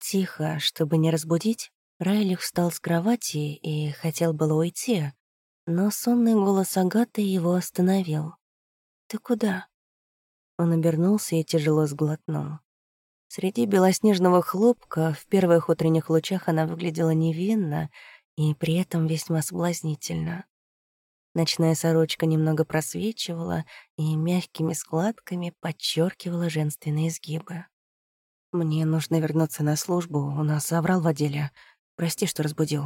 Тихо, чтобы не разбудить, Райлих встал с кровати и хотел было уйти, но сонный голос Агаты его остановил. «Ты куда?» Он обернулся и тяжело сглотнул. Среди белоснежного хлопка в первых утренних лучах она выглядела невинно и при этом весьма соблазнительно. Ночная сорочка немного просвечивала и мягкими складками подчеркивала женственные изгибы. «Мне нужно вернуться на службу, у нас соврал в отделе. Прости, что разбудил».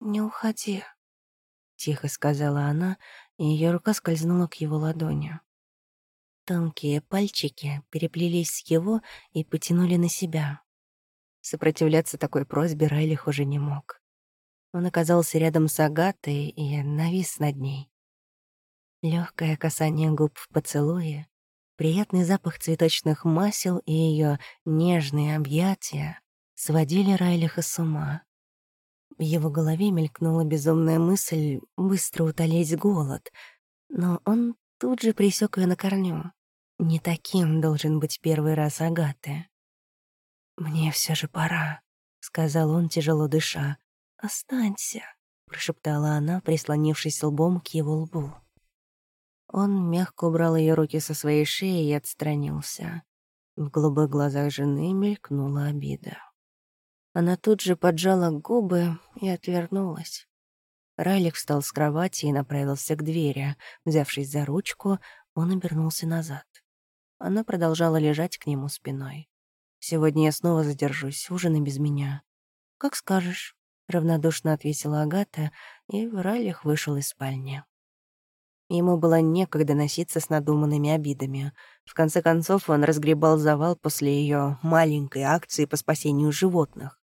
«Не уходи», — тихо сказала она, и ее рука скользнула к его ладони. Тонкие пальчики переплелись с его и потянули на себя. Сопротивляться такой просьбе Райлих уже не мог. Он оказался рядом с Агатой и навис над ней. Легкое касание губ в поцелуе, приятный запах цветочных масел и ее нежные объятия сводили Райлиха с ума. В его голове мелькнула безумная мысль быстро утолить голод, но он тут же присек ее на корню. Не таким должен быть первый раз Агаты. «Мне все же пора», — сказал он, тяжело дыша. «Останься», — прошептала она, прислонившись лбом к его лбу. Он мягко убрал ее руки со своей шеи и отстранился. В голубых глазах жены мелькнула обида. Она тут же поджала губы и отвернулась. Райлик встал с кровати и направился к двери. Взявшись за ручку, он обернулся назад. Она продолжала лежать к нему спиной. «Сегодня я снова задержусь, ужины без меня». «Как скажешь», — равнодушно ответила Агата, и Райлих вышел из спальни. Ему было некогда носиться с надуманными обидами. В конце концов, он разгребал завал после ее маленькой акции по спасению животных.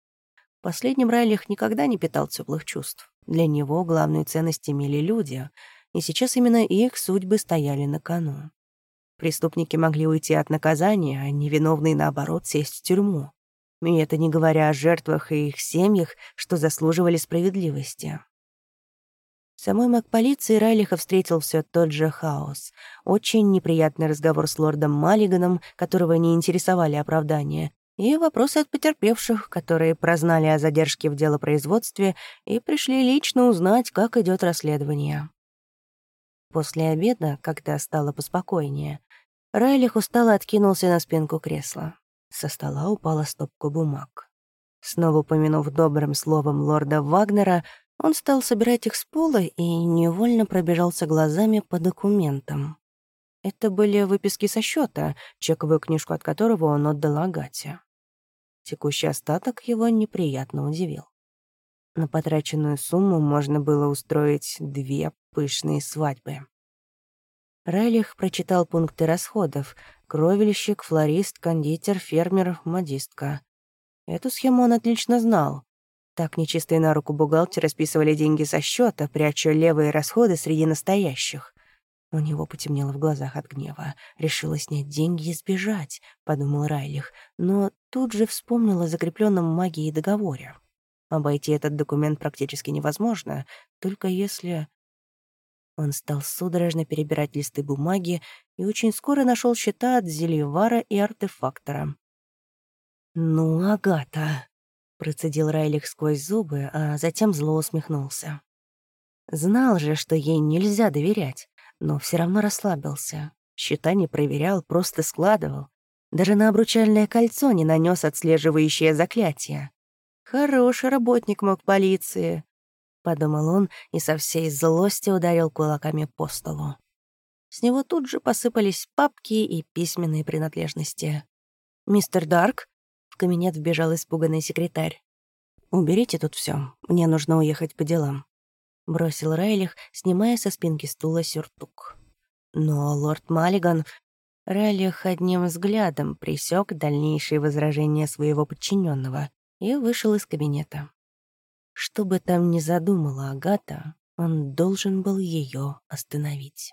Последним Райлих никогда не питал теплых чувств. Для него главную ценность имели люди, и сейчас именно их судьбы стояли на кону. Преступники могли уйти от наказания, а невиновные, наоборот, сесть в тюрьму. И это не говоря о жертвах и их семьях, что заслуживали справедливости. Самой Макполиции Райлиха встретил все тот же хаос. Очень неприятный разговор с лордом Маллиганом, которого не интересовали оправдания, и вопросы от потерпевших, которые прознали о задержке в делопроизводстве и пришли лично узнать, как идет расследование. После обеда, когда стало поспокойнее, Райлих устало откинулся на спинку кресла. Со стола упала стопка бумаг. Снова упомянув добрым словом лорда Вагнера, он стал собирать их с пола и невольно пробежался глазами по документам. Это были выписки со счета, чековую книжку от которого он отдал Агате. Текущий остаток его неприятно удивил. На потраченную сумму можно было устроить две пышные свадьбы. Райлих прочитал пункты расходов. Кровельщик, флорист, кондитер, фермер, модистка. Эту схему он отлично знал. Так нечистые на руку бухгалтеры списывали деньги со счета, пряча левые расходы среди настоящих. У него потемнело в глазах от гнева. Решила снять деньги и сбежать, подумал Райлих, но тут же вспомнил о закрепленном магией договоре. Обойти этот документ практически невозможно, только если он стал судорожно перебирать листы бумаги и очень скоро нашел счета от зельевара и артефактора. «Ну, Агата», — процедил Райлих сквозь зубы, а затем зло усмехнулся. Знал же, что ей нельзя доверять, но все равно расслабился. Счета не проверял, просто складывал. Даже на обручальное кольцо не нанес отслеживающее заклятие. Хороший работник мог полиции. — подумал он и со всей злости ударил кулаками по столу. С него тут же посыпались папки и письменные принадлежности. «Мистер Дарк?» — кабинет вбежал испуганный секретарь. «Уберите тут все, мне нужно уехать по делам», — бросил Райлих, снимая со спинки стула сюртук. Но лорд Маллиган... Райлих одним взглядом присек дальнейшие возражения своего подчиненного и вышел из кабинета. Что бы там ни задумала Агата, он должен был ее остановить.